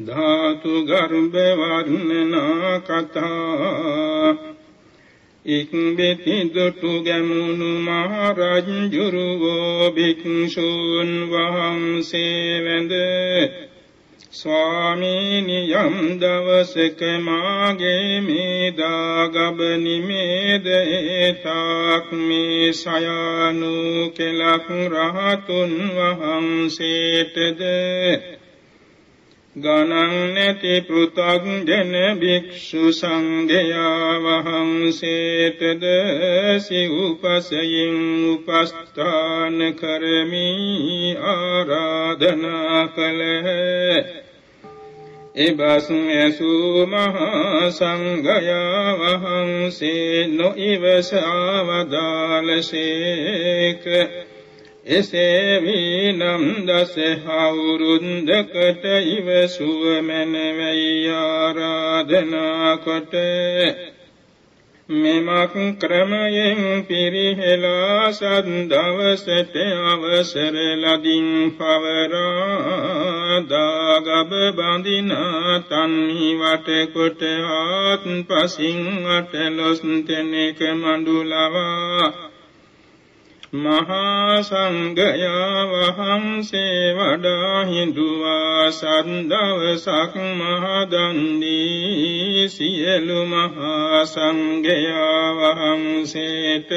ධාතු ගර්භ වර්ණනා කතා. ඉක්බෙති දුටු ගැමුණු මහරජ්ජුරුවෝ භික්ෂූන් වහන්සේ වැඳ ස්වාමීනි යම් දවසක මාගේ මේ දාගබ නිමේද? ඒතාක් මේ සයානු කෙලක් රහතුන් වහන්සේටද? ගණන් නැති පෘථග්ජන භික්ෂු සංඝයා වහන්සේටද සිව්පසයෙන් උපස්ථාන කරමි ආරාධනා කළහ. එබසුන් ඇසූ මහා සංඝයා වහන්සේ නොඉවසාවදාලසේක එසේ වීනම් දස හවුරුන්දකට ඉවසුව මැනවයි ආරාධනා කොට මෙමක් ක්‍රමයෙන් පිරිහෙලා සද්දවසට අවසර ලදින් පවරා දාගබ බඳිනා තන්හි වටකොට ආත් පසින් අටලොස් තෙනෙක මඩුලවා මහා සංඝයා වහන්සේ වඩා හිඳුවා සද්දවසක් මහදන්දී සියලු මහා සංඝයා වහන්සේට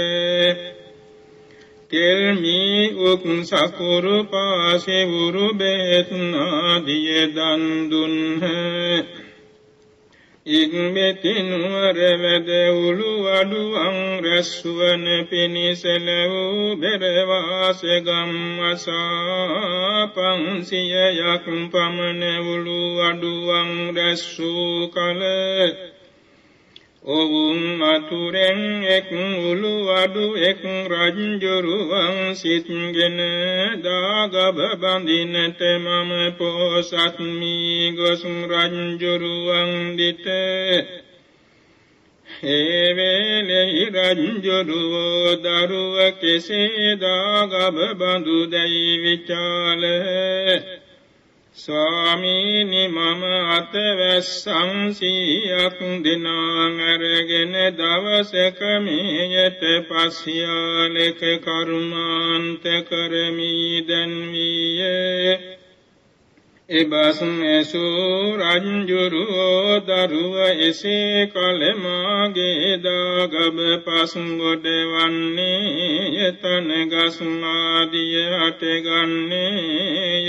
කෙල්මි උක් සකුරු පාසෙවුරු බෙත් ආදිය දන් දුන්හ. ඉක්මෙති නුවර වැද උළු අඩුවන් රැස්වන පිණිසල වූ බෙරවාස ගම්වසා පන්සියයක් පමණ උළු අඩුවන් රැස්සූ කල ඔවුන් අතුරෙන් එක් උළු අඩු එක් රජ්ජුරුවන් සිත්ගෙන දාගබ බඳිනට මම පෝසත් මී ගොස් රජ්ජුරුවන් දිට. හේවේලෙහි රජ්ජුරුවෝ දරුව කෙසේ දාගබ බඳු දැයි විචාලේ. ස්වාමීනි මම අතවැස්සන් සීයක් දෙනා අරගෙන දවසක මේයට පස්යාලක කරුමාන්ත කරමී. දැන්වීයේ එබස්ම ඇසූ රංජුරුවෝ දරුව එසේ කළමාගේ දාගබ පසුගොඩ වන්නේ යතන ගස්මාදිය හටගන්නේය.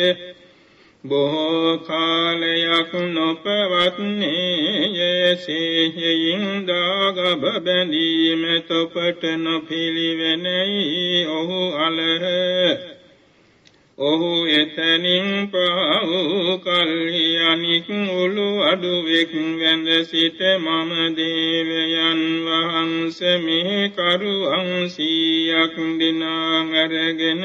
බොහෝ කාලයක් නොපවත්නේ යසේහෙයින් දාගබ බැඳීම තොපට නොපිළිවෙනයි ඔහු අලහ ඔහු එතනින් පහු කල්හි අනික් උළු අඩුවෙක් වැඳ සිට මම දේවයන් වහන්ස මෙහි කරුවන් සීයක් දෙනා අරගෙන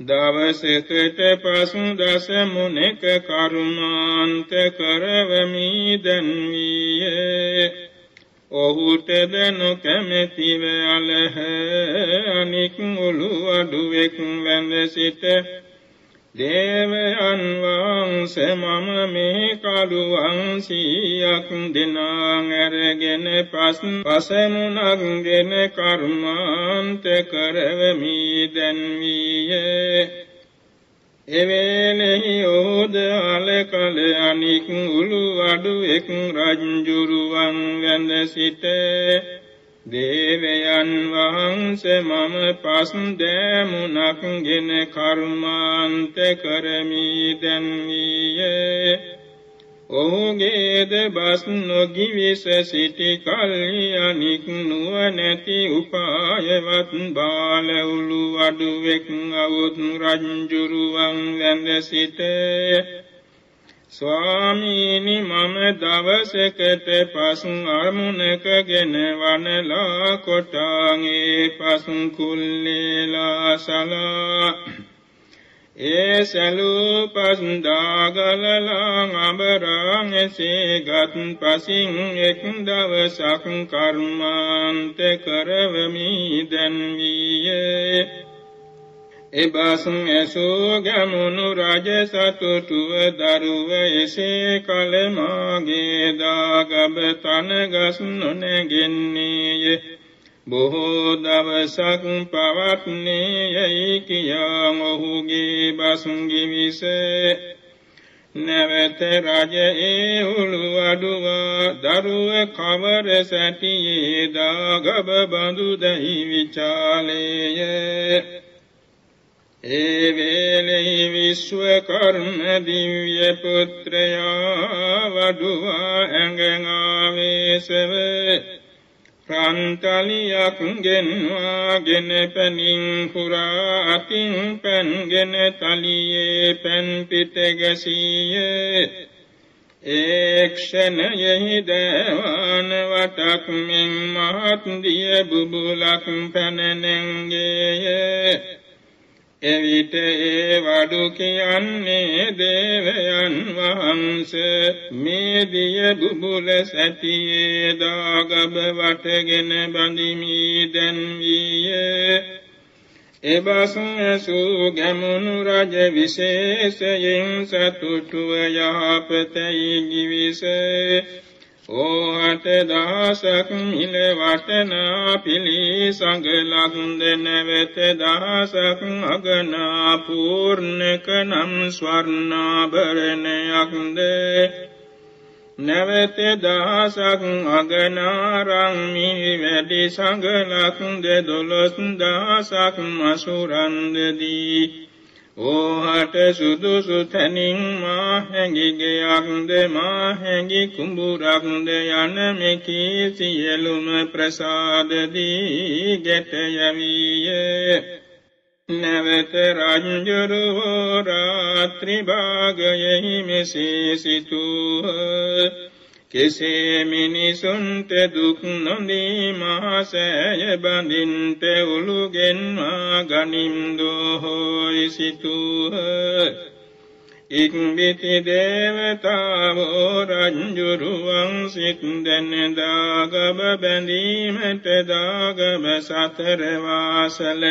දවසකට පසු දස මුනෙක කරුමාන්ත කරවමි දැන්වීය ඔහුටද නොකැමැතිව අලහ. අනික් ඔළු අඩුවෙක් වැඳ සිට දේවයන් වහන්සේ මම මේ කළුවන් සීයක් දෙනා ඇරගෙන පස් පසමුණක්ගෙන කර්මාන්ත කරවමි දැන්වීයේ එවේලෙහි ඕද අලකල අනික් උළු අඩු එක් රජ්ජුරුවන් වැඳ සිටේ දේවයන් වහන්සේ මම පස් දෑමුණක් ගෙන කර්මාන්ත කරමි. දැන්වීයේ ඔහුගේද බස් නොගිවිස සිටි කල්හි අනික් නුවනැති උපායවත් බාල උළු අඩුවෙක් අවුත් රංජුරුවන් වැඳ සිටේ. ස්වාමීනි මම දවසකට පසු අරමුණකගෙන වනලා කොටාගේ පසු කුල්ලේලා සලා. ඒ සැලූ පස්දාගලලා අබරාං එසේ ගත් පසින් එක් දවසක් කර්මාන්ත කරවමි දැන්වීයේ. එබසුන් ඇසෝ ගැමුණු රජ සතුටුව දරුව එසේ කල මාගේ දාගබ තනගස් නොනැගෙන්නේය. බොහෝ දවසක් පවත්නේ යයි කියා ඔහුගේ බසුන්ගිවිස නැවත රජ ඒ උළු අඩුවා දරුව කවර සැටියේ දාගබ බඳු දැයි විචාලේය. ඒ වේලෙහි විශ්වකර්ම දිව්‍ය පුත්‍රයා වඩුවා ඇඟාවේශව රන්තලියක් ගෙන්වාගෙන පැනින් පුරා අතින් පැන්ගෙන තලියේ පැන් පිට ගැසීය ඒක්ෂණයෙහි දේවාන වටක් මෙන් මහත් දිය බුබුලක් පැනනැංගේය එවිට ඒ වඩු කියන්නේ දේවයන් වහන්ස මේ දිය බුබුල සැටියේ දාගබ වටගෙන බඳිමි දැන්විය එබසුන් ඇසූ ගැමුණු රජ විශේෂයෙන් සතුටුව යහපතයි ගිවිසේ. ඕහට දහසක් මිල වටනා පිළි සඟලක්ද නැවත දහසක් අගනා පූර්ණක නම් ස්වර්ණාභරණයක්ද නැවත දහසක් අගනාරං මිහි වැඩි සඟලක්ද දොළොස් දහසක් මසුරන්දදී ඕහට සුදුසු තැනින් මා හැඟිගයක්ද මා හැඟි කුඹුරක්ද යන මෙකී සියලුම ප්‍රසාදදී ගැට යවීය නැවත රංජුරුවෝ රාත්‍රි භාගයෙහි මෙසේ සිතුහ කෙසේ මිනිසුන්ට දුක් නොදී මහසෑය බඳින්ට උළුගෙන්වා ගනිම්දෝහෝයි සිතුහ ඉක්බිති දේවතාවෝ රංජුරුවන් සිත් දැනදාගබ බැඳීමට දාගබ සතරවාසල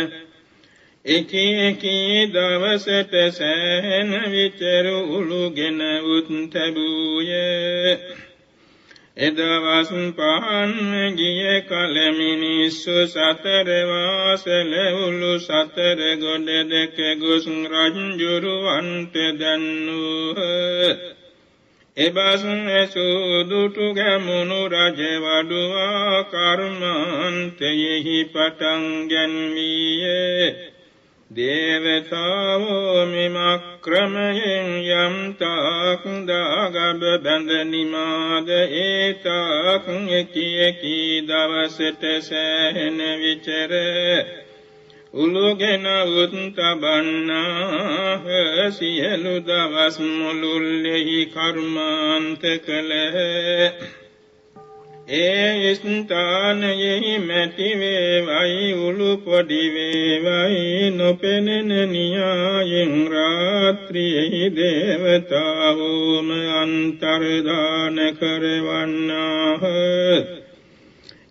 එකී එකී දවසට සෑහෙන විචරු උළුගෙන උත් තැබූයේ. එදවස් පහන් ගිය කල මිනිස්සු සතර වාසල උළු සතර ගොඩ දෙක ගොස් රංජුරුවන්ට දන්නූහ. එබසුන් ඇසූදුටු ගැමුණු රජ වඩුවා කර්මාන්තයෙහි පටන් ගැන්වීයේ. දේවතාවෝ මෙමක්‍රමයෙන් යම්තාක් දාගබ බැඳනිමාද ඒතාක් එකි එකී දවසට සෑහෙන විචර උළුගෙන උත්තබන්නාහ සියලු දවස් මුළුල්ලෙහි කර්මාන්ත කළහ. ඒ ස්ථානයෙහි මැටි වේවයි උළු පොඩි වේවයි නොපෙනෙන න්‍යායෙන් රාත්‍රියෙහි දේවතාවෝම අන්තර්දාන කරවන්නාහ.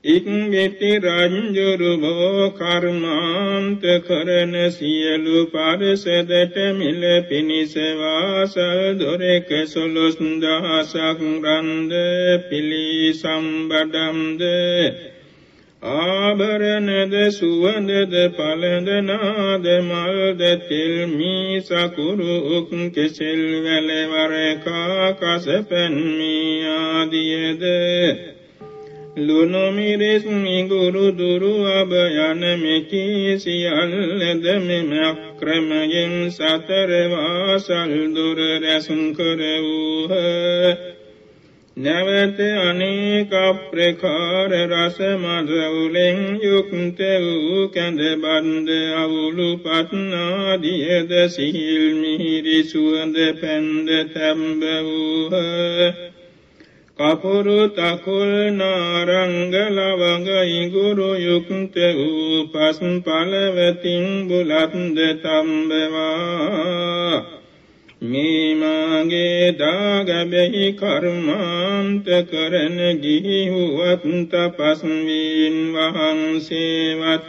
ඉක්බිති රංජුරුබෝ කර්මාන්ත කරන සියලු පරිසදට මිල පිණිස වාසල් දොරෙක සොළොස් දහසක් රන්ද පිළි සම්බඩම්ද ආභරණද සුවඳද පළඳනාද මල්ද තෙල් මී සකුරු උක් කෙසෙල් වැලවරකා කසපැන් මී ආදියද? ලුණුමිරිස් මිගුරු දුරු අබ යන මෙකී සියල්ලද මෙම අක්‍රමයෙන් සතර වාසල් දුර රැසුම් කර වූහ. නැවත අනේක ප්‍රකාර රස මදවුලෙන් යුක්ත වූ කැඳ බන්ධ අවුලු පත්නාදියද සිහිල් මිහිරි සුවඳ පැන්ද තැම්බ වූහ. කපුරු තකුල් නාරංග ලවඟ ඉගුරු යුක්ත වූ පස් පලවතින් බුලත්ද තම්බවා. මේ මාගේ දාගබෙහි කර්මාන්ත කරන ගිහි වුවත් තපස් වීන් වහන්සේවත්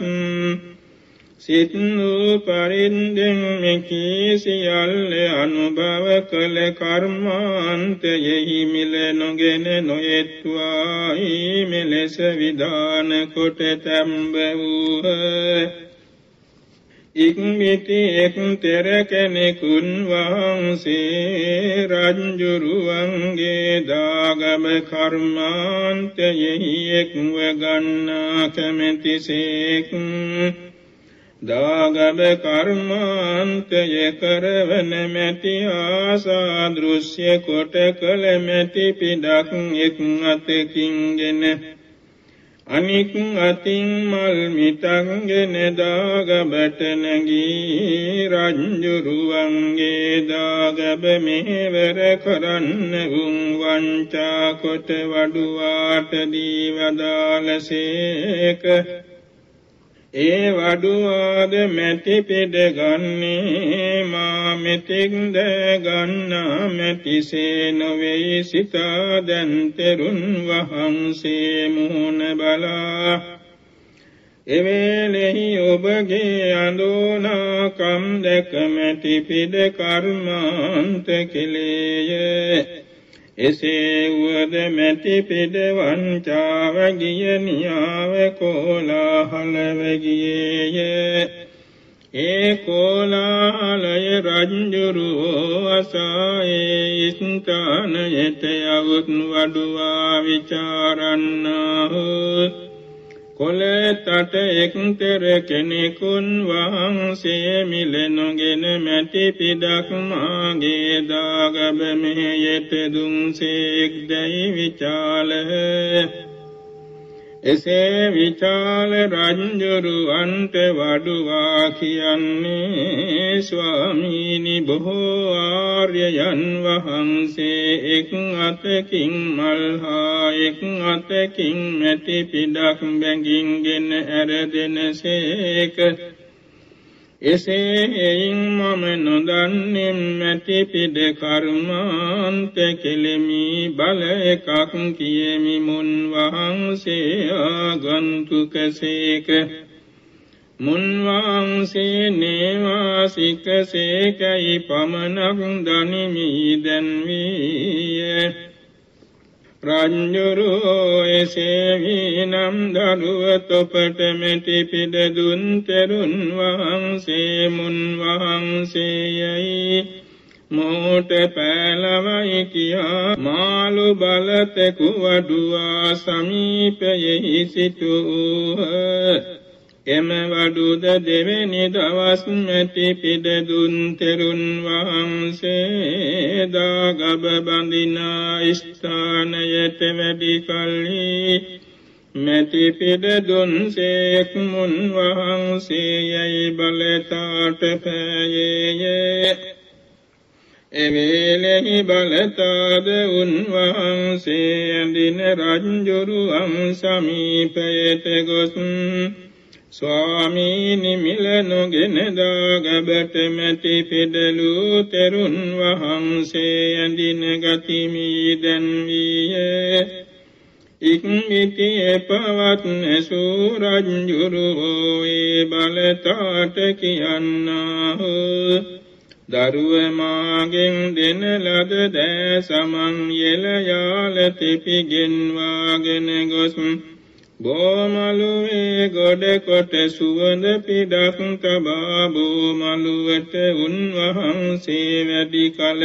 සිත් වූ පරින්දෙන් මෙකී සියල්ල අනුභව කළ කර්මාන්තයෙහි මිල නොගෙන නොයෙත්වායි මෙලෙස විධාන කොට තැම්බ වූහ ඉක්මිති එක් තෙර කෙනෙකුන් වහන්සේ රංජුරුවන්ගේ දාගම කර්මාන්තයෙහි එක්ව ගන්නා කැමැතිසේක් දාගබ කර්මාන්තය කරවන මැති ආසා දෘශ්‍ය කොට කළ මැති පිඩක් එක් අතකින්ගෙන අනික් අතින් මල් මිතංගෙන දාගබට නැගී රංජුරුවන්ගේ දාගබ මෙහෙවර කරන්න වුන් වංචා කොට වඩුවාට දීවදාලසේක ඒ වඩුවාද මැටි පෙඩ ගන්නේ මා මෙතෙක්ද ගන්නා මැටිසේ නොවෙයි සිතා දැන්තෙරුන් වහන්සේ මුහුණ බලා. එවේලෙහි ඔබගේ අඳෝනාකම් දැක මැටි පිඩ කර්මාන්ත කෙලේය. එසේ වුවද මැටි පිඩ වංචාව ගිය නියාව කෝලාහලව ගියේය. ඒ කෝලාහලය රංජුරුවෝ අසායේ ස්ථානයට යවුත් වඩුවා විචාරන්නාහෝ. කොලතට එක්තර කෙනෙකුන් වහන්සේ මිලනොගෙන මැටි පිඩක් මාගේ දාගබ මෙහෙයට දුන්සේක් දැයි විචාලහ. එසේ විචාල රංජුරුවන්ට වඩුවා කියන්නේ ස්වාමීනි බොහෝ ආර්යයන් වහන්සේ එක් අතකින් මල්හා එක් අතකින් මැටි පිඩක් බැඟින්ගෙන ඇරදෙනසේක එසේ එයින් මම නොදන්නේ මැටි පිඩ කර්මාන්ත කෙලෙමි. බල එකක් කියමි මුන් වහන්සේ ආගන්තුකසේක මුන් වහන්සේ නේවාසිකසේකයි පමණක් දනිමි දැන්වීය. රංජුරෝ එසේ නම් දරුව තොපට මෙටි පිඩ දුන් තෙරුන් වහන්සේ මුන් වහන්සේයයි. මෝට පෑලවයි කියා මාළු බලතෙකු වඩුවා සමීපයෙහි සිටූහ. එම වඩුද දෙවෙනි දවස් මැටි පිඩ දුන් තෙරුන් වහන්සේ දාගබ බඳිනා ස්ථානයට වැඩි කල්හි මැටි පිඩ දුන් සේක් මුන් වහන්සේ යයි බලතාට පෑයේය. එවේලෙහි බලතාද උන්වහන්සේ ඇඳින රංජුරුවම් සමීපයට ගොස් ස්වාමීනි මිල නොගෙන දාගබට මැටි පෙදලු තෙරුන් වහන්සේ ඇඳින ගතිමි දැන්වීය ඉක්මිති එපවත් නැසූරජ්ජුරුවෝ ඒ බලතාට කියන්නාහෝ. දරුව මාගෙන් දෙන ලද දෑ සමන් යෙල යාල තිපිගෙන්වාගෙන ගොසුන් බෝමලුවේ ගොඩ කොට සුවඳ පිඩක් තබා බෝමලුවට උන්වහන්සේ වැඩි කල.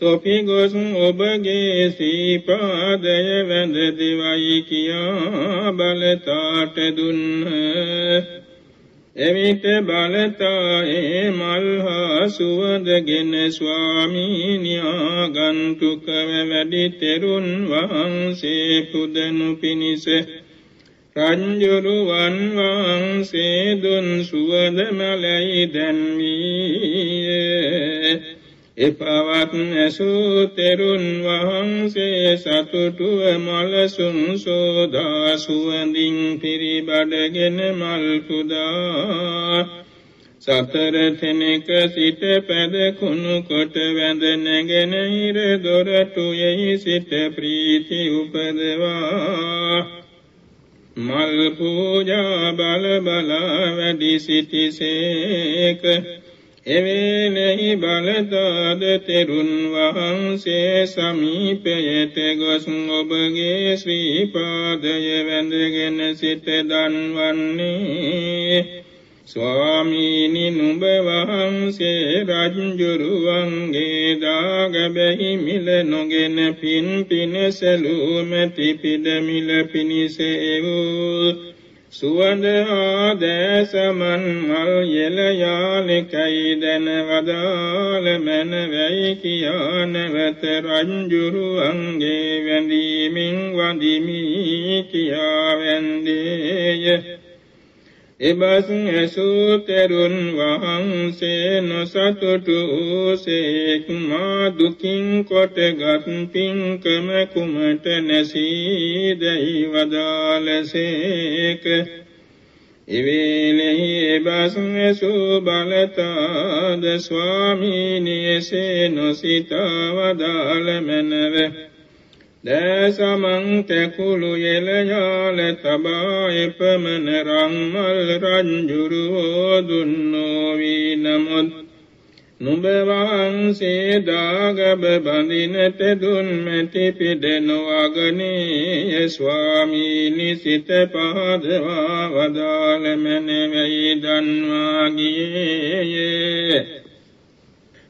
තොපි ගොස් ඔබගේ සීපාදය වැඳ දෙවයි කියා බලතාට දුන්න. එවිට බලතායේ මල්හා සුවඳගෙන ස්වාමීනියා ගන්තුකව වැඩි තෙරුන් වහන්සේ පුදනු පිණිස රංජුරුවන් වහන්සේ දුන් සුවඳ මලයි දැන්වීය. එපවත් ඇසූ තෙරුන් වහන්සේ සතුටුව මලසුන් සෝදා සුවඳින් පිරිබඩගෙන මල් පුදා සතර තෙනෙක සිට පැද කුණු කොට වැඳ නැගෙන ඉර දොරටුයෙහි සිට ප්‍රීති උපදවා. මල් පූජා බල බලා වැඩි සිටිසේක එවේලෙහි බලදාද තෙරුන් වහන්සේ සමීපයට ගොස් ඔබගේ ශ්‍රී පාදය වැඳගෙන සිට දන්වන්නේ. ස්වාමීනි නුඹ වහන්සේ රජ්ජුරුවන්ගේ දාගබැහි මිල නොගෙන පින් පිනසලූ මැති පිඩ මිල පිණිස එවූ සුවඳ ආදෑසමන් මල් යෙල යාලිකයි දැන වදාල මැන වැයි කියා නැවත රංජුරුවන්ගේ වැඳීමෙන් වඳිමි කියා වැන්දේය. එබස් ඇසූ තෙරුන් වහන්සේ නොසතුටු වූසේක් මා දුකින් කොටගත් පින්කම කුමට නැසීදැයි වදාලසේක එවේලෙහි එබස් ඇසූ බලතාද ස්වාමීනියසේ නොසිතා වදාල මැනව. දෑසමං තැකුළු යෙලයාල තබා එපමණ රංමල් රංජුරුවෝ දුන්නෝවී නමුත් නුඹ වහන්සේ දාගබ බඳිනට දුන් මැටි පිඩෙනොවගනේය ස්වාමීනි සිත පහදවා වදාළ මැනවැයි දන්වාගියේයේ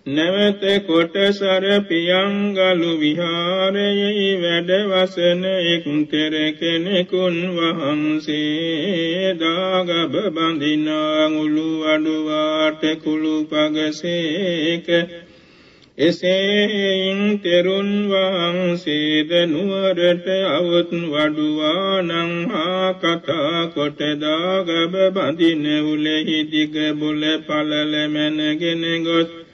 නැවත කොටසර පියංගලු විහාරයෙහි වැඩවසන එක් තෙර කෙනෙකුන් වහන්සේ දාගබ බඳිනා උළු අඩුවාට කුළු පගසේක එසේයින් තෙරුන් වහන්සේද නුවරට අවුත් වඩුවානං හා කතා කොට දාගබ බඳින උලෙහි දිග බුල පලල මැනගෙන ගොස්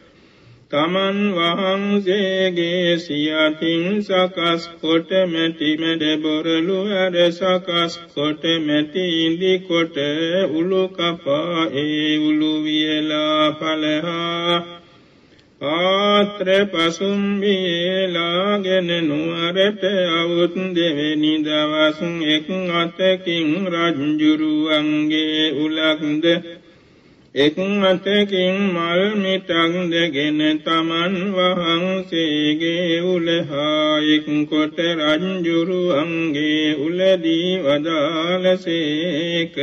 තමන් වහන්සේගේ සියතින් සකස් කොට මැටි මැඩ බොරලු ඇර සකස් කොට මැටි ඉදි කොට උළු කපා ඒ උළු වියලා පලහා පාත්‍ර පසුම්බියලාගෙන නුවරට අවුත් දෙවෙනි දවස් එක් අතකින් රජ්ජුරුවන්ගේ උලක්ද එක් අතකින් මල් මිටක් දෙගෙන තමන් වහන්සේගේ උලහායෙක් කොට රංජුරුවන්ගේ උලදී වදාලසේක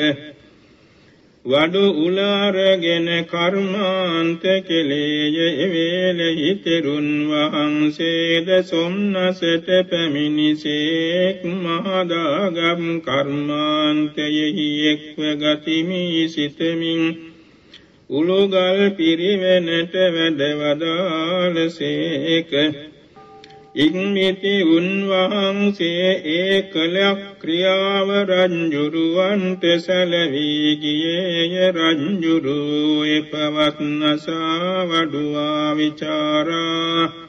වඩු උලාරගෙන කර්මාන්ත කෙලේය එවේලෙහි තෙරුන් වහන්සේද සොම්නසට පැමිණිසේක් මහදාගම් කර්මාන්තයෙහි එක්ව ගතිමි සිතමින් උළුගල් පිරිවෙනට වැඩවදාලසේක ඉක්මිති උන්වහන්සේ ඒ කළක් ක්‍රියාව රංජුරුවන්ට සැලවී ගියේය. රංජුරුව එපවත්නසා වඩුවා විචාරා.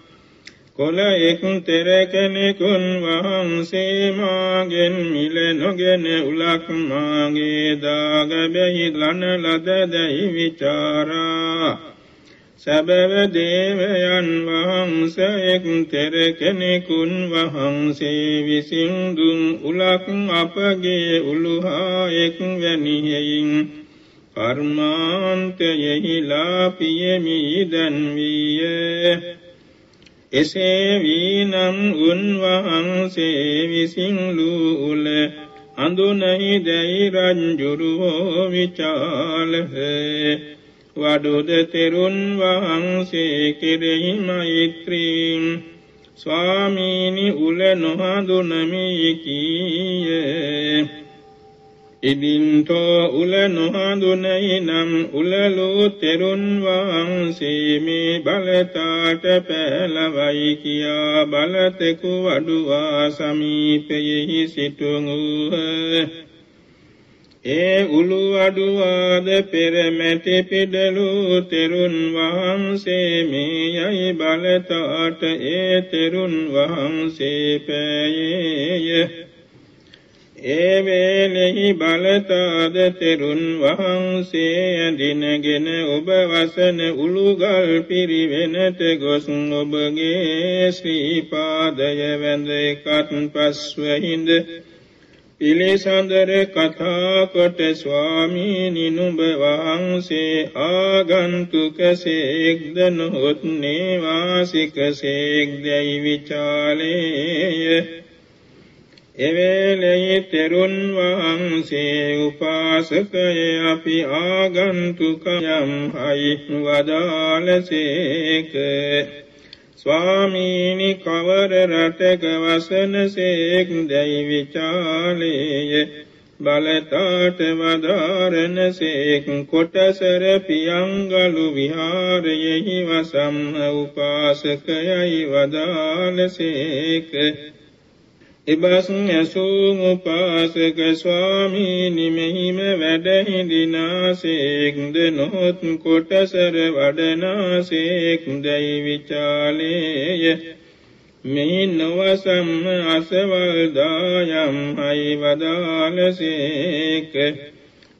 කොල එක් තෙර කෙනෙකුන් වහන්සේ මාගෙන් මිල නොගෙන උලක් මාගේ දාගබැහි ලන ලද දැයි විචාරා. සැබව දේවයන් වහන්සයෙක් තෙර කෙනෙකුන් වහන්සේ විසින් දුන් උලක් අපගේ උළුහායෙක් වැනිහෙයින්. කර්මාන්තයෙහිලා පියමී දැන්වීය එසේ වීනම් උන්වහන්සේ විසින් ලූල අඳුනහි දැයි රංජුරුවෝ විචාලහ. වඩුද තෙරුන් වහන්සේ කෙරෙහි මෛත්‍රීම් ස්වාමීනි උල නොහඳුනමි කීයේ. ඉදින්තෝ උල නොහඳුනයි නම් උලලෝ තෙරුන් වහන්සේ මේ බලතාට පැලවයි කියා බලතෙකු වඩුවා සමීපයෙහි සිටුඟූහ ඒ උළු අඩුවාද පෙරමැටි පිඩලු තෙරුන් වහන්සේ මේ යයි බලතාට ඒ තෙරුන් වහන්සේ පෑයේය. ඒ වේලෙහි බලතාද තෙරුන් වහන්සේ ඇඳිනගෙන ඔබ වසන උළුගල් පිරිවෙනට ගොස් ඔබගේ ශ්‍රී පාදය වැඳ එකත් පස්වහිඳ පිළිසඳර කතා කොට ස්වාමීනි නුඹ වහන්සේ ආගන්තුකසේක්ද නොහොත් නේවාසිකසේක්දැයි විචාලේය. එවේලෙහි තෙරුන් වහන්සේ උපාසකය අපි ආගන්තුකයම් හයි වදාලසේක ස්වාමීනි කවර රටක වසනසේක් දැයි විචාලේය? බලතාට වදාරනසේක් කොටසර පියංගලු විහාරයෙහි වසම්හ උපාසකයයි වදාලසේක එබසන් ඇසූ උපාසක ස්වාමීනි මෙහිම වැඩහිඳිනාසේක්ද නොහොත් කොටසර වඩනාසේක්දැයි විචාලේය. මෙහි නොවසම් අසවල්දායම් හයි වදාලසේක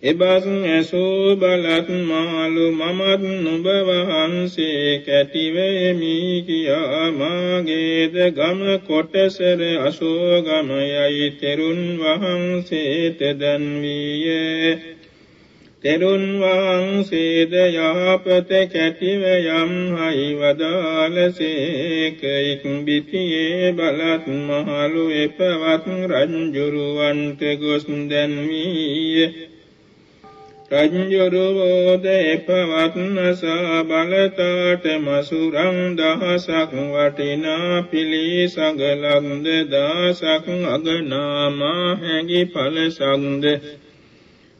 එබස් ඇසූ බලත් මාලු මමත් නුබ වහන්සේ කැටිවේමි කියා මාගේද ගම කොටසර අශෝගමයයි තෙරුන් වහන්සේට දැන්වීය තෙරුන් වහන්සේද යහපත කැටිව යම් හයි වදාලසේක ඉක්බිතියේ බලත් මහලු එපවත් රංජුරුවන්ට ගොස් දැන්වීය රජ්ජුරුවෝද එපවත්නසා බලතාට මසුරං දහසක් වටිනා පිළි සඟලක්ද දාසක් අගනාමා හැඟි පලසක්ද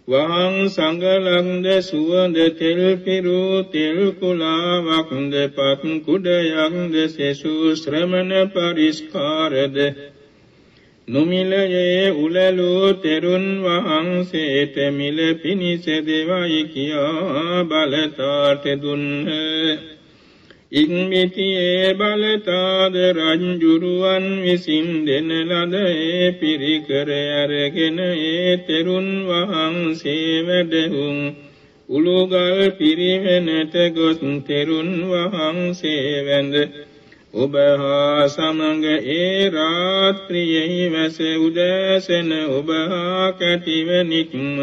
වහං සඟලක්ද සුවඳ තෙල් පිරූ තෙල් කුලාවක්ද පත් කුඩයක්ද සෙසු ශ්‍රමණ පරිස්කාරද. නුමිලයේ උලලූ තෙරුන් වහන්සේට මිල පිණිස දෙවයි කියා බලතාට දුන්හ ඉක්මිතියේ බලතාද රංජුරුවන් විසින් දෙන ලද ඒ පිරිකර අරගෙන ඒ තෙරුන් වහන්සේ වැඩහුන් උළුගල් පිරිවෙනට ගොස් තෙරුන් වහන්සේ වැඳ ඔබ හා සමඟ ඒ රාත්‍රියෙහි වැස උදෑසන ඔබ හා කැටිව නික්ම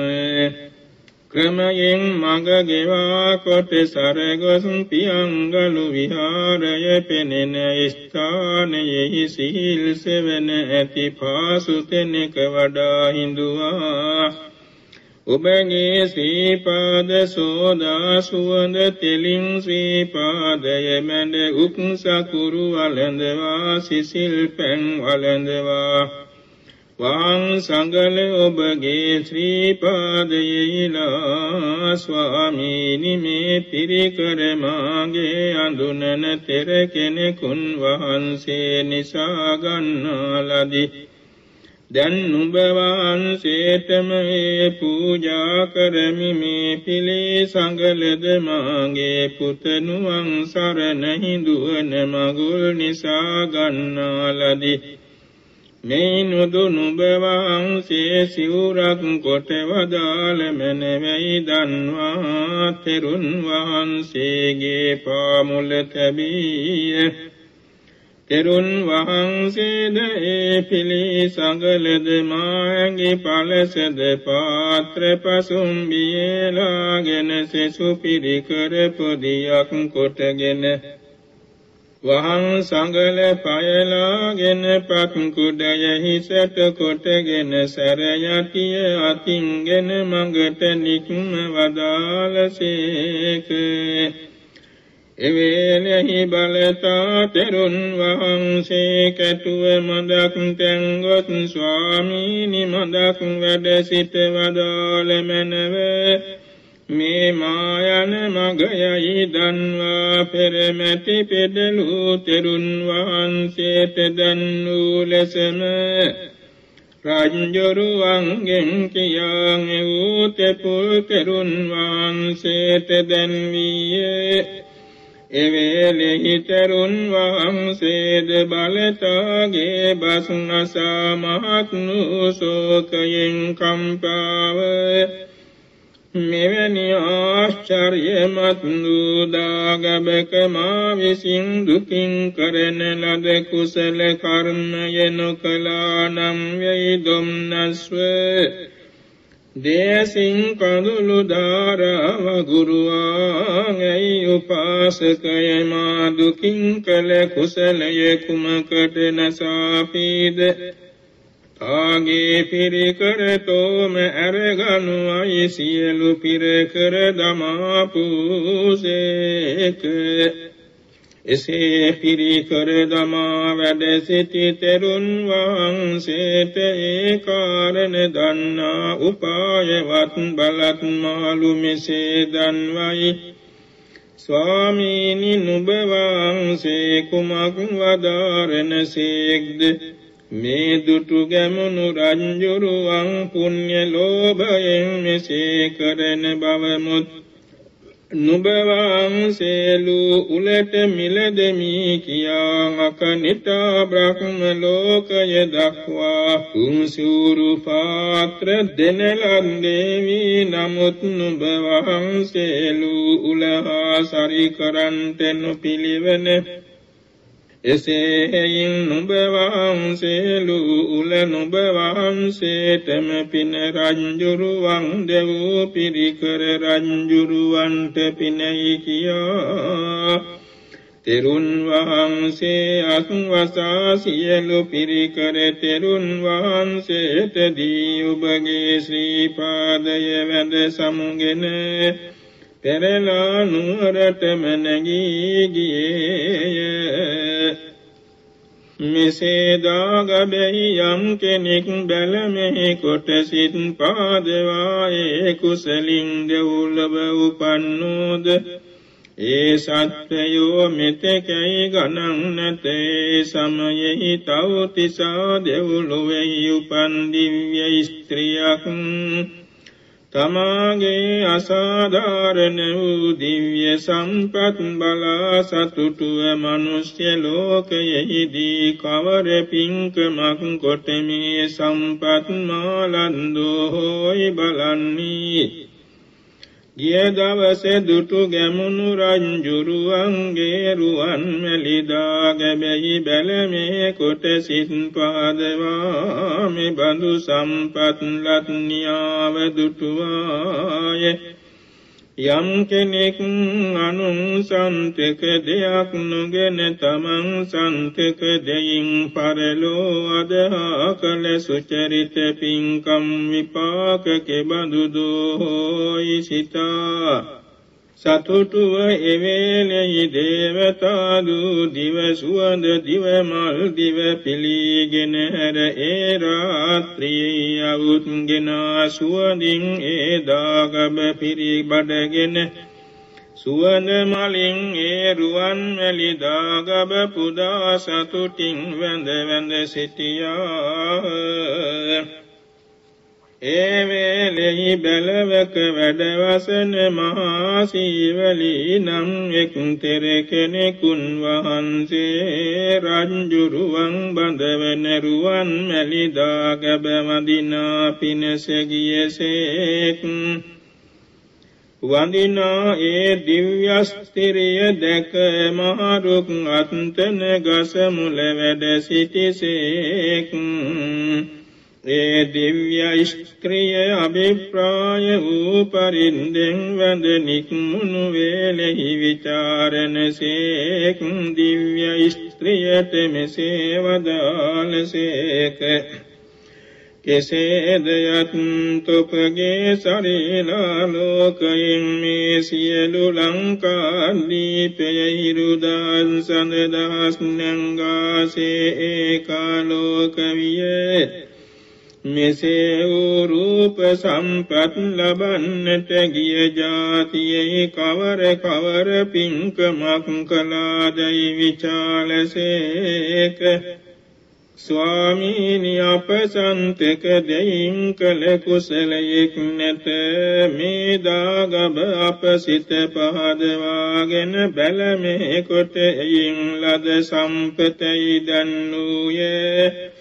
ක්‍රමයෙන් මඟ ගෙවා කොට සරගොස් පියංගලු විහාරය පෙනෙන ස්ථානයෙහි සිහිල් සෙවන ඇති පාසු තෙනෙක වඩා හිඳුවා. ඔබගේ ශ්‍රීපාද සෝදා සුවඳ තෙලින් ශ්‍රීපාදය මැඩ උක් සකුරු වලඳවා සිසිල් පැන් වලඳවා වාං සඟල ඔබගේ ශ්‍රීපාදයෙහිලා ස්වාමීනි මේ පිරිකර මාගේ අඳුනන තෙර කෙනෙකුන් වහන්සේ නිසා ගන්නා ලදී දැන් නුඹ වහන්සේටම ඒ පූජා කරමි මේ පිළි සංගලද මාගේ පුතනුවන් සරණ හිඳුවන මගුල් නිසා ගන්නාලදි මේ නුදු නුඹ වහන්සේ සිවුරක් කොට වදාළ මැනවයි දන්වා තෙරුන් වහන්සේගේ පාමුල තැබීය. තෙරුන් වහන්සේද ඒ පිළි සඟලද මාගේ පලසද පාත්‍ර පසුම්බියලාගෙන සෙසු පිරිකර පොදියක් කොටගෙන වහන් සඟල පයලාගෙන පත්කුඩය හිසට කොටගෙන සැරයටිය අතින්ගෙන මඟට නික්ම වදාලසේක එවේලෙහි බලතා තෙරුන් වහන්සේ කැටුව මදක් තැන්ගොත් ස්වාමීනි මදක් වැඩ සිට වදාළ මැනව. මේ මායන මගයයි දන්වා පෙරමැති පෙදලූ තෙරුන් වහන්සේට දන්නූ ලෙසම. රජ්ජොරුවන්ගෙන් කියාන් වූ තෙපුල් තෙරුන් වහන්සේට දැන්වීයේ එවේලෙහි තරුන් වහන්සේද බලතාගේ බස්නසා මහත් වූ ශෝකයෙන් කම්පාව. මෙවැනි ආශ්චර්යමත් නූදාගබක මා විසින් දුකින් කරන ලද කුසල කර්මය නොකලා නම් වෙයි දුම්නස්ව. දේසින් කඳුළු ධාරාව ගුරුවාංගයි උපාසකය මා දුකින් කළ කුසලය කුමකට නසාපීද? ආගේ පිරිකර තෝම ඇරගනු අයි සියලු පිරකර දමා පූසේක එසේ පිරිකර දමා වැඩ සිටි තෙරුන් වහන්සේට ඒ කාරණ දන්නා උපායවත් බලත් මාළු මෙසේ දන්වයි. ස්වාමීනි නුඹ වහන්සේ කුමක් වදාරනසේක්ද මේ දුටු ගැමුණු රංජුරුවන් පුණ්‍ය ලෝභයෙන් මෙසේ කරන බවමුත් නුබවංසේලු උලට මිලදමි කියා අකනිතා බ්‍රහ්ම ලෝකය දක්වා කුංසූරු පාත්‍ර දෙනලන්දේවී නමුත් නුබවංසේලු උලහා සරි කරන්ට නොපිළිවන එසේයින් නුඹ වහන්සේලු උල නුඹ වහන්සේටම පින රංජුරුවන් දෙවූ පිරිකර රංජුරුවන්ට පිනයි කියා. තෙරුන් වහන්සේ අත්වසා සියලු පිරිකර තෙරුන් වහන්සේට දී ඔබගේ ශ්‍රී පාදය වැඳ සමුගෙන පෙරලා නුවරටම නැගී ගියේය. මෙසේ දාගබැහි යම් කෙනෙක් බැලමෙහි කොට සිත් පාදවායේ කුසලින් දෙවුලබ උපන්නෝද? ඒ සත්වයෝ මෙතෙකැයි ගණන් නැතේ. සමයෙහි තවතිසා දෙවුලුවෙහි උපන් දිව්‍ය ස්ත්‍රියක් තමාගේ අසාධාරණ වූ දිව්‍ය සම්පත් බලා සතුටුව මනුෂ්‍ය ලෝකයෙහිදී කවර පින්කමක් කොට මේ සම්පත් මාලන්දෝ හෝයි බලන්නේ? ගිය දවසේ දුටු ගැමුණු රංජුරුවන්ගේ රුවන් මැලිදා ගැබැයි බැලමේ කොට සිත් පාදවා මේ බඳු සම්පත් ලත්නියාව දුටුවාය. යම් කෙනෙක් අනුන් සන්තක දෙයක් නොගෙන තමන් සන්තක දෙයින් පරලෝ අදහා කළ සුචරිත පින්කම් විපාක කෙබඳු දෝයි සිතා. සතුටුව එවේලෙහි දේවතාදු දිව සුවඳ දිව මල් දිව පිළිගෙන හැර ඒ රාත්‍රියේ අවුත්ගෙන සුවඳින් ඒ දාගබ පිරිබඩගෙන සුවඳ මලින් ඒ රුවන් වැලි දාගබ පුදා සතුටින් වැඳ වැඳ සිටියා. ඒ වේලෙහි බැලවක වැඩවසන මහා සීවලී නම් එක් තෙර කෙනෙකුන් වහන්සේ රංජුරුවන් බඳවන රුවන් මැලිදා ගැබ වදිනා පිනස ගියසේක් වඳිනා ඒ දිව්‍යස්තිරිය දැක මහරුක් අත්තන ගස මුල වැඩ සිටිසේක් ඒ දිව්‍ය ස්ත්‍රිය අභිප්‍රාය වූ පරින්දෙන් වැඳ නික්මුණු වේලෙහි විචාරණසේක් දිව්‍ය ස්ත්‍රියට මෙසේ වදාළසේක කෙසේද යත්තුපගේ සරිලා ලෝකයෙන් මේ සියලු ලංකාදීපය හිරුදාන් සඳදහස් නැංගාසේ ඒකාලෝකවියේ මෙසේ වූ රූප සම්පත් ලබන්නට ගිය જાතියේ කවර කවර පින්කමක් කළාදයි විචාලසේක? ස්වාමීනි අප සන්තක දෙයින් කළ කුසලයෙක් නැත. මේ දාගබ අප සිත පහදවාගෙන බැලමේ කොට එයින් ලද සම්පතයි දන්නූයේ.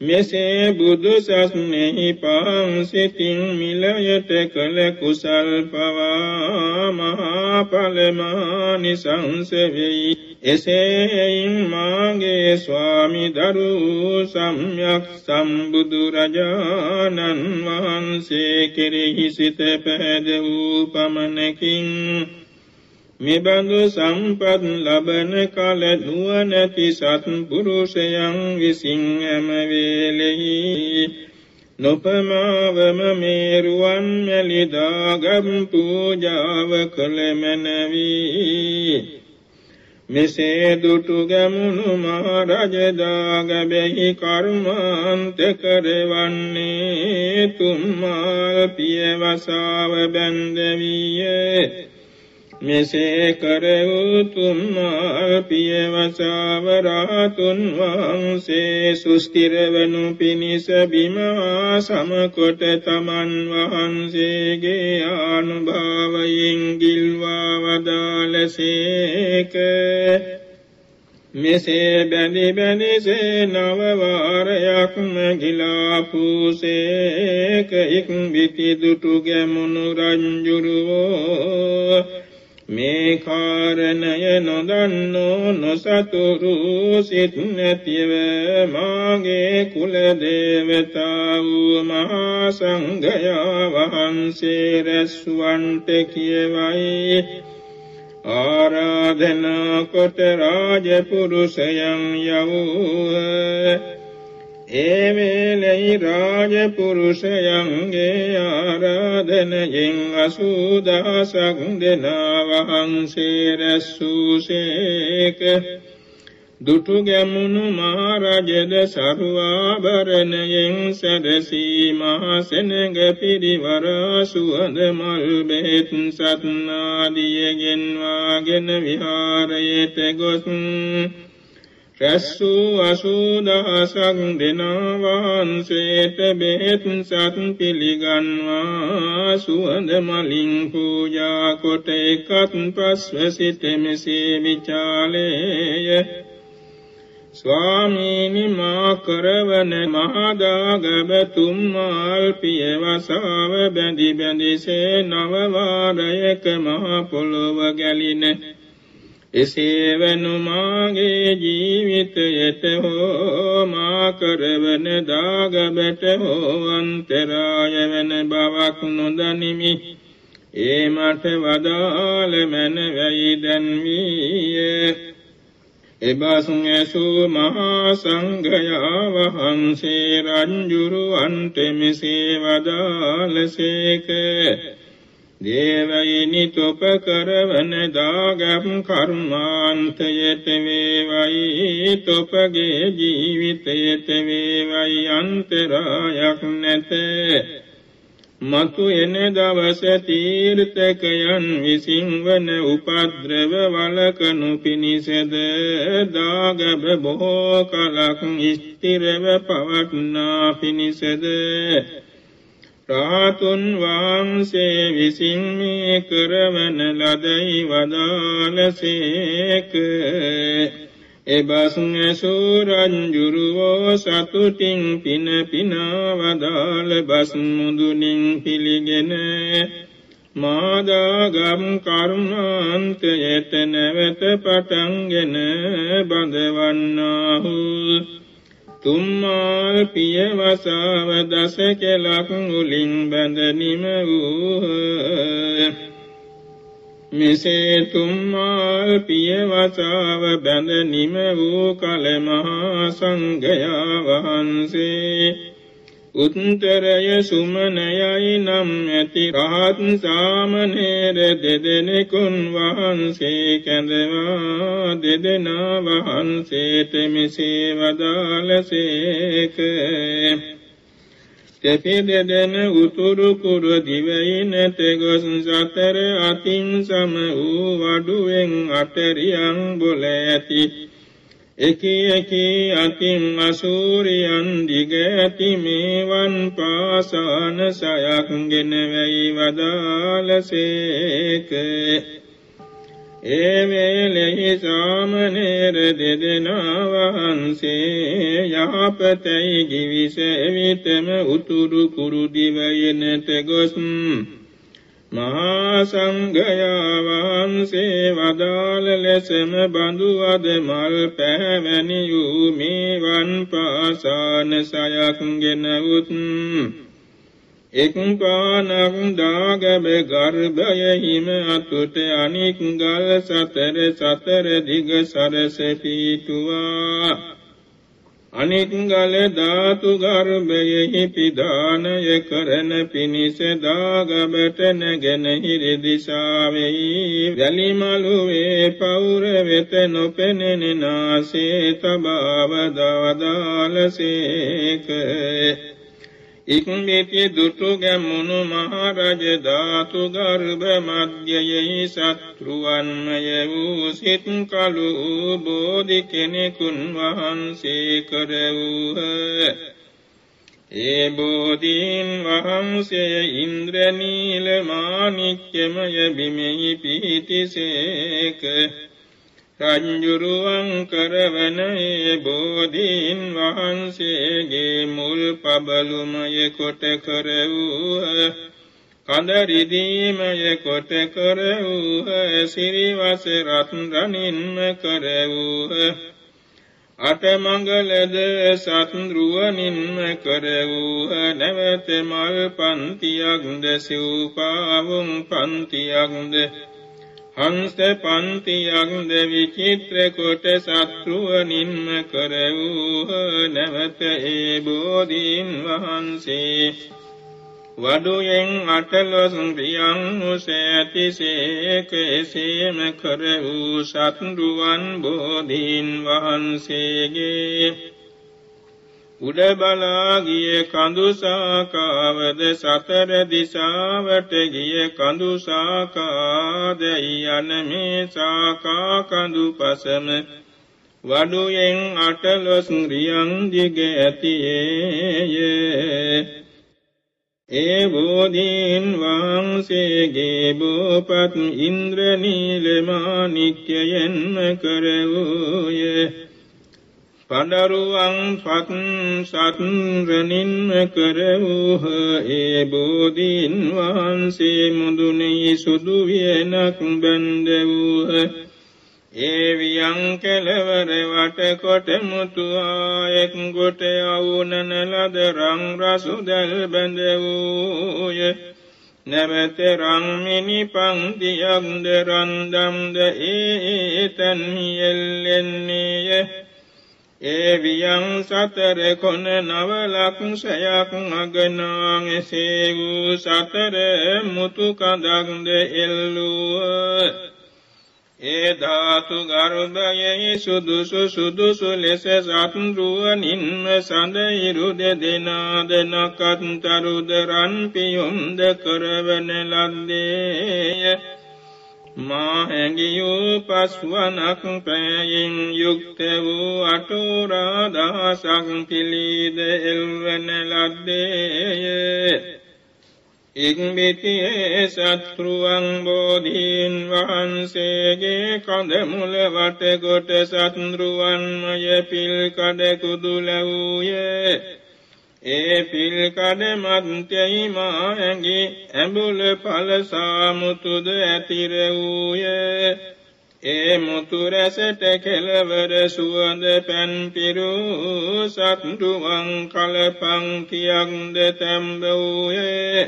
මෙසේ බුදු සස්නෙහි පහන් සිතින් මිලයට කළ කුසල් පවා මහා පලමානිසංස වෙයි. එසේයින් මාගේ ස්වාමි දරු සම්යක් සම්බුදුරජාණන් වහන්සේ කෙරෙහි සිත පැහැද වූ පමණකින් මෙබඳු සම්පත් ලබන කල නුවණැති සත්පුරුෂයන් විසින් හැම වේලෙහි නොපමාවම මේරුවන් මැලිදාගම් පූජාව කළ මැනවි. මෙසේ දුටු ගැමුණු මහරජදාගබෙහි කර්මාන්ත කරවන්නේ තුම්මාල් පියවසාව බැන්දවීයේ මෙසේ කරවුතුම් පියවසාවරාතුන් වහන්සේ සුස්තිරවනු පිණිස බිමා සමකොට තමන් වහන්සේගේ ආනුභාවයෙන් ගිල්වා වදාලසේක මෙසේ බැඳි බැඳිසේ නවවාරයක්ම ගිලාපූසේක ඉක් බිති දුටු ගැමුණු රංජුරුවෝ මේ කාරණය නොදන්නෝ නොසතුරු සිත් නැතිව මාගේ කුල දේවතා වූ මහා සංඝයා වහන්සේ රැස්වන්ට කියවයි. ආරාධනා කොට රාජපුරුෂයන් යවූ ඒ වේලෙහි රාජපුරුෂයන්ගේ ආරාධනයෙන් අසූදහසක් දෙනා වහන්සේ රැස්සූසේක දුටු ගැමුණු මහරජද සරුවාභරණයෙන් සැරසී මහසෙනග පිරිවර සුවඳ මල් බෙහෙත් සත්නාදියගෙන්වාගෙන විහාරයට ගොස් රැස්සූ අසූදහසක් දෙනා වහන්සේට බෙහෙත් සත් පිළිගන්වා. සුවඳ මලින් පූජා කොට එකත් පස්ව සිට මෙසේ විචාලේය. ස්වාමීනි මා කරවන මහදාගබ තුම්මාල් පියවසාව බැඳි බැඳිසේ නවවාරයක මහ පොළොව ගැලිනේ එසේ වනුමාගේ ජීවිතයට හෝ මා කරවන දාගබට හෝ අන්තරාය වන බවක් නොදනිමි. ඒ මට වදාළ මැනවැයි දැන්වීය. එබසුන් ඇසූ මහා සංඝයා වහන්සේ රංජුරුවන්ට මෙසේ වදාළසේක දේවයිනි තොප කරවන දාගම් කර්මාන්තයට වේවයි තොපගේ ජීවිතයට වේවයි අන්තරායක් නැත. මතු එන දවස තීර්ථකයන් විසින් වන උපද්‍රව වලකනු පිණිසද දාගබ බොහෝ කලක් ස්ථිරව පවත්නා පිණිසද? රාතුන් වහන්සේ විසින් මේ කරවන ලදයි වදාලසේක එබස්න සූරංජුරුවෝ සතුටින් පින පිනා වදාල බස් මුදුනින් පිළිගෙන මාදාගම් කරුණාන්තයට නැවත පටන්ගෙන බඳවන්නාහු. තුම්මාල් පියවසාව දස කෙලක් උලින් බැඳ නිම වූහ. මෙසේ තුම්මාල් පියවසාව බැඳ නිම වූ කල මහා සංඝයා වහන්සේ උත්තරය සුමනයයි නම් ඇති. රහත් සාමනේර දෙදෙනෙකුන් වහන්සේ කැඳවා දෙදෙනා වහන්සේට මෙසේ වදාලසේක තෙපි දෙදෙන උතුරු කුරු දිවයිනට ගොස් සතර අතින් සම වූ වඩුවෙන් අටරියන් බොල ඇති. එකී එකී අතින් අසූරියන් දිග ඇති මේවන් පාසාන සයක් ගෙන වැයි වදාලසේක ඒ වේලෙහි සාමනේර දෙදෙනා වහන්සේ යහපතයි givisෙවිතම උතුරු කුරු දිවයිනට ගොස් මහා සංඝයා වහන්සේ වදාළ ලෙසම බඳු අද මල් පැහැවැනි වූ මේ වන් පාසාන සයක්ගෙන උත්. එක් පානක් දාගබ ගර්භයෙහිම අතුට අනික් ගල් සතර සතර දිග සරස පීතුවා අනික් ගල ධාතු ගර්භයෙහි පිදානය කරන පිනිස දාගබට නැගෙන හිරි දිශාවෙහි වැලි මළුවේ පෞර වෙත නොපෙනෙන නාසේ තබාව දවදාලසේක ඉක්මිති දුටු ගැමුණු මහරජ ධාතු ගර්භ මධ්‍යයෙහි සත්‍රුවන්මය වූ සිත් කලු බෝධි කෙනෙකුන් වහන්සේ කරවූහ ඒ බෝධීන් වහන්සේ ඉන්ද්‍රනීල මාණික්‍යමය බිමෙහි පිහිටිසේක රංජුරුවන් කරවන ඒ බෝධීන් වහන්සේගේ මුල් පබළුමය කොට කර වූහ කඳරිදීමය කොට කර වූහ සිරිවස රත්රණින්ම කර වූහ අටමංගලද සත්රුවනින්ම කර වූහ නැවත මල් පන්තියක්ද සිව්පාවුම් පන්තියක්ද හංස පන්තියක්ද විචිත්‍ර කොට සත්‍රුවනින්ම කර වූහ නැවත ඒ බෝධීන් වහන්සේ වඩුයෙන් අටලොස් රියන් උසැතිසේක එසේම කර වූ සත්රුවන් බෝධීන් වහන්සේගේ උඩ බලා ගිය කඳු සාකාවද සතර දිසාවට ගිය කඳු සාකාදයි යන මේ සාකා කඳු පසම වඩුයෙන් අටලොස් රියන් දිග ඇතියේය. ඒ බෝධීන් වහන්සේගේ බෝපත් ඉන්ද්‍රනීල මාණික්‍යයෙන්ම කරවූයේ පඩරුවන් පත් සත්රනින්ම කරවූහ. ඒ බෝධීන් වහන්සේ මුදුනේ සුදු වියනක් බැන්ද වූහ ඒ වියං කෙලවර වට කොට මුතුආයෙක් ගොට අවුනන ලද රං රසු දැල් බැඳ වූය නැවත රංමිනි පංතියක්ද රන්දම්ද ඒ තන් යෙල්ලෙන්නේය ඒ වියං සතර කොන නව ලක්ෂයක් අගනාං එසේ වූ සතර මුතු කඳක්ද එල්ලුව ඒ ධාතු ගර්භයෙහි සුදුසු සුදුසු ලෙස සත්රුවනින්ම සඳහිරු දෙදෙනාද නකත්තරුද රන් පියුම්ද කරවන ලද්දේය. මා හැඟියූ පස්වනක් පෑයින් යුක්ත වූ අටෝරා දහසක් පිළිද එල්වන ලද්දේය. ඉක්බිතියේ සත්රුවන් බෝධීන් වහන්සේගේ කඳමුල වටකොට සත්රුවන්මය පිල් කඩ කුදුල වූයේ. ඒ පිල්කඩ මන්තෙහි මා ඇඟි ඇඹුල පලසාමුතුද ඇතිර වූයේ. ඒ මුතු රැසට කෙලවර සුවඳ පැන්පිරූ සත්රුවන් කලපංකියක්ද තැම්බ වූයේ.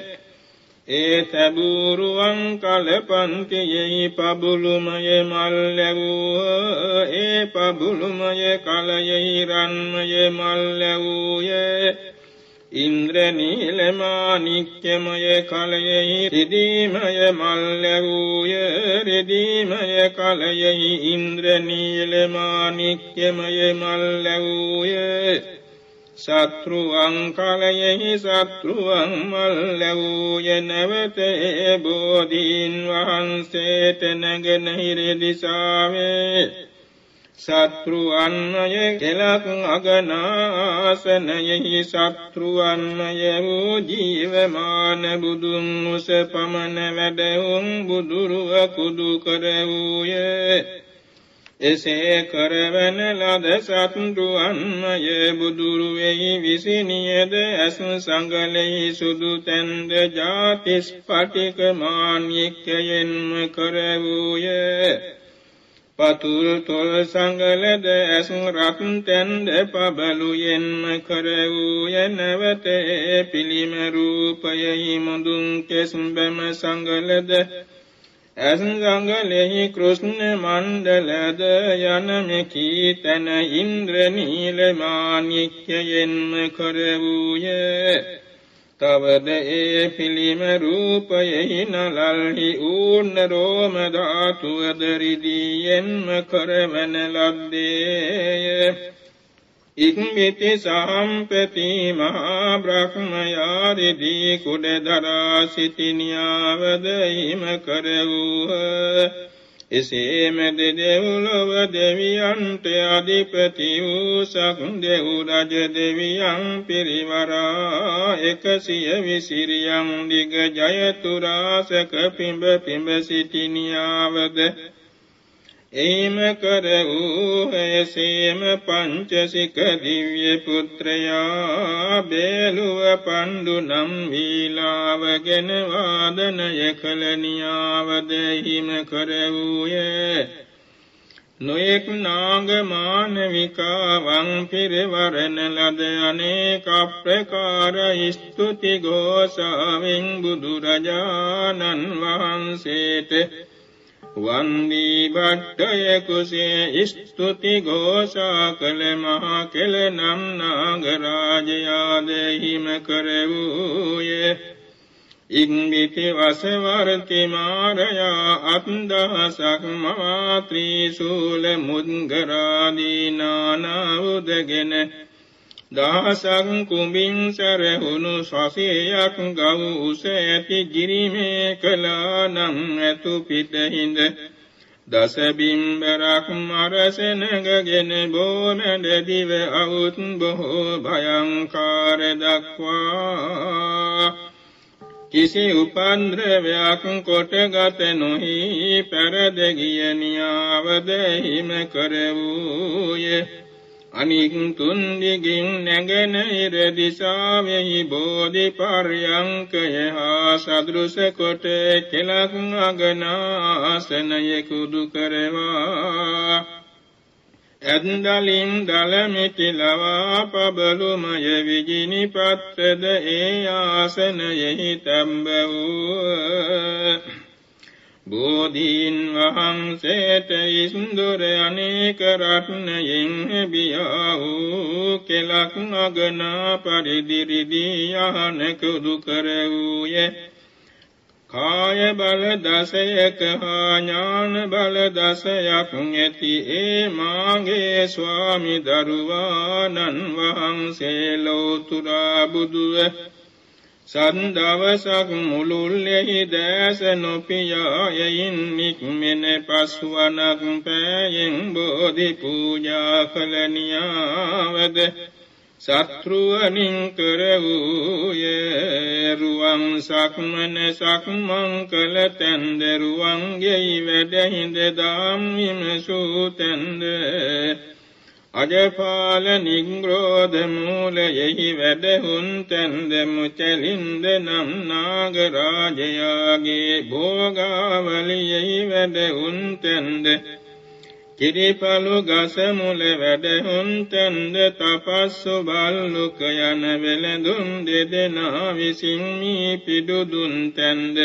ඒ තැබූරුවන් කලපන්තියෙහි පබුළුමය මල් ලැවූහ ඒ පබුළුමය කලයෙහි රන්මය මල් ලැවූයේ ඉන්ද්‍රනීලමානික්‍යමය කලයෙහි රිදීමය මල්ලවූය. රිදීමය කලයෙහි ඉන්ද්‍රනීලමානික්‍යමය මල්ලවූය. සත්‍රුවන් කලයෙහි සත්‍රුවන් මල්ලවූය. නැවත ඒ බෝධීන් වහන්සේට නැගෙන හිරදිසාවේ සත්‍රුවන්නය කෙලක් අගනාසනයෙහි සත්‍රුවන්නය වූ ජීවමාන බුදුන් උස පමණ වැඩවුම් බුදුරුව කුදු කරවූයේ. එසේ කරවන ලද සත්රුවන්මය බුදුරුවෙහි විසිනියද ඇස් සංගලෙහි සුදු තැන්ද ජාතිස් පටික මාන්‍යක්කයෙන්ම කරවූයේ. පතුල් තොල් සංගලද ඇසු රත්තැන්ද පබලුයෙන්ම කරවූය නැවතේ පිළිම රූපයෙහි මුදුන් කෙස්බැම සංගලද ඇස් සංගලෙහි කෘෂ්ණ මණ්ඩලද යනමෙකී තැන ඉන්ද්‍රනීල මාණික්‍යයෙන්ම කරවූයේ. තවද ඒ පිළිම රූපයෙහි නලල්හි ඌර්ණ රෝම ධාතුවද රිදීයෙන්ම කරවන ලද්දේය. ඉක්මිති සම්පති මහා බ්‍රහ්මයාරිදී කුඩ දරා සිටිනියාවද හිම කරවූහ. එසේම දෙදෙව්ලොව දෙවියන්ට අධිපති වූ සක්දෙව් රජ දෙවියන් පිරිවරා එකසිය විසිරියන් දිග ජයතුරාසක පිඹ පිඹ සිටිනියාවද? එයිම කර වූ එසේම පංචසික දිව්‍ය පුත්‍රයා බේලුව පණ්ඩු නම් වීලාවගෙන වාදනය කළනියාවද හිම කර වූයේ. නොයෙක් නාගමානවිකාවන් පිරිවරණ ලද අනේක ප්‍රකාර ස්තුති ගෝසාවෙන් බුදුරජාණන් වහන්සේට වන්දී භට්ටය කුසේ ස්තුති ඝෝෂා කළ මහා කෙල නම් නාගරාජයාද හිම කරවූයේ. ඉක්බිති වසවර්ති මාරයා අත්දහසක් මාත්‍රී සූල මුද්ගරාදී නානාවුදගෙන දහසක් කුඹින් සැරහුණු සසයක් ගව් උස ඇති ගිරිමේ කළා නම් ඇතු පිටහිඳ දස බිම්බරක් මරසනගගෙන බෝමැඩ දිව අවුත් බොහෝ භයංකාර දක්වා. කිසි උපන්ද්‍රවයක් කොටගත නොහි පැරදගිය නියාවද හිම කරවූයේ. අනික් තුන් දිගින් නැගෙන ඉර දිසාවෙහි බෝධි පර්යංකය හා සදෘස කොට කෙලක් අගනාසනය කුදු කරවා. ඇන්දලින් දලමිටි ලවා පබලුමය විජිනි පත්‍රද ඒ ආසනයෙහි තැම්බ වූ බෝධීන් වහන්සේට ඉස්දුර අනේක රත්නයෙන් බියා වූ කෙලක් අගනා පරිදිරිදී යහනකුදු කරවූයේ. කාය බල දසයක හා ඥාන බල දසයක් ඇති ඒ මාගේ ස්වාමි දරුවාණන් වහන්සේ ලෝතුරා බුදුව සන්දවසක් මුළුල්ලෙහි දැස නොපියායයින් නික්මෙන පස්වනක් පෑයෙන් බෝධි පූජා කළනියාවද සත්‍රුවනින් කරවූයේ රුවන් සක්මන සක්මං කළ තැන්ද රුවන්ගෙයි වැඩහිඳ දාම් විමසූ තැන්ද අජපාල නිග්‍රෝධ මූලයෙහි වැඩහුන් තැන්ද මුචලින්ද නම් නාගරාජයාගේ භෝගාවලියෙහි වැඩහුන් තැන්ද කිරිපලු ගස මුල වැඩහුන් තැන්ද තපස්සු බල්ලුක යන වෙළඳුන් දෙදෙනා විසින් මී පිඩුදුන් තැන්ද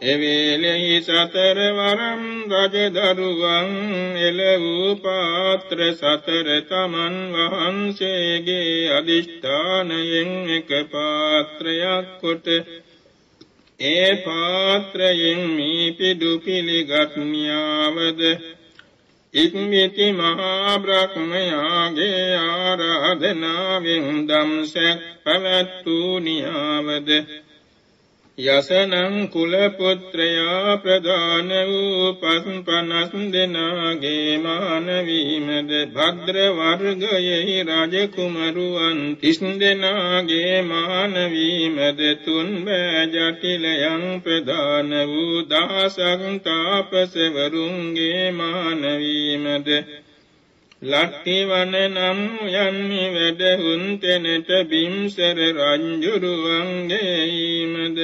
එවේලෙහි සතර වරම් රජදරුවන් එල වූ පාත්‍ර සතර තමන් වහන්සේගේ අධිෂ්ඨානයෙන් එක පාත්‍රයක් කොට ඒ පාත්‍රයෙන් මී පිඩු පිළිගත්නියාවද ඉක්මිති මහා බ්‍රහ්මයාගේ ආරාධනාවෙන් දම්සැක් පැවැත්වූ නියාවද? යසනං කුල පුත්‍රයා ප්‍රදාන වූ පස්පනස් දෙනාගේ මානවීමද භද්‍ර වර්ගයෙහි රජ කුමරුවන් තිස් දෙනාගේ මානවීමද තුන් බෑ ජටිලයන් ප්‍රදාන වූ දහසක් තාපසවරුන්ගේ මානවීමද ලක්කිවන නම් යන්නි වැඩහුන් තෙනට බිම්සර රංජුරුවන්ගේීමද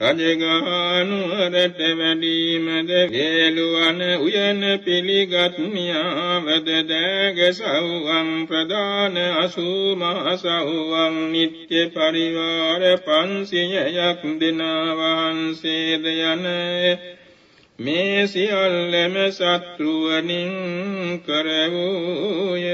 රජගානුවරට වැඩීමද? වේලුවන උයන පිළිගත්මියාවද දෑග සව්වම් ප්‍රධාන අසූමහසව්වම් නිත්‍ය පරිවාර පන්සියයක් දෙනාවහන්සේද යන මේ සියල්ලම සත්‍රුවනින් කරවූයේ.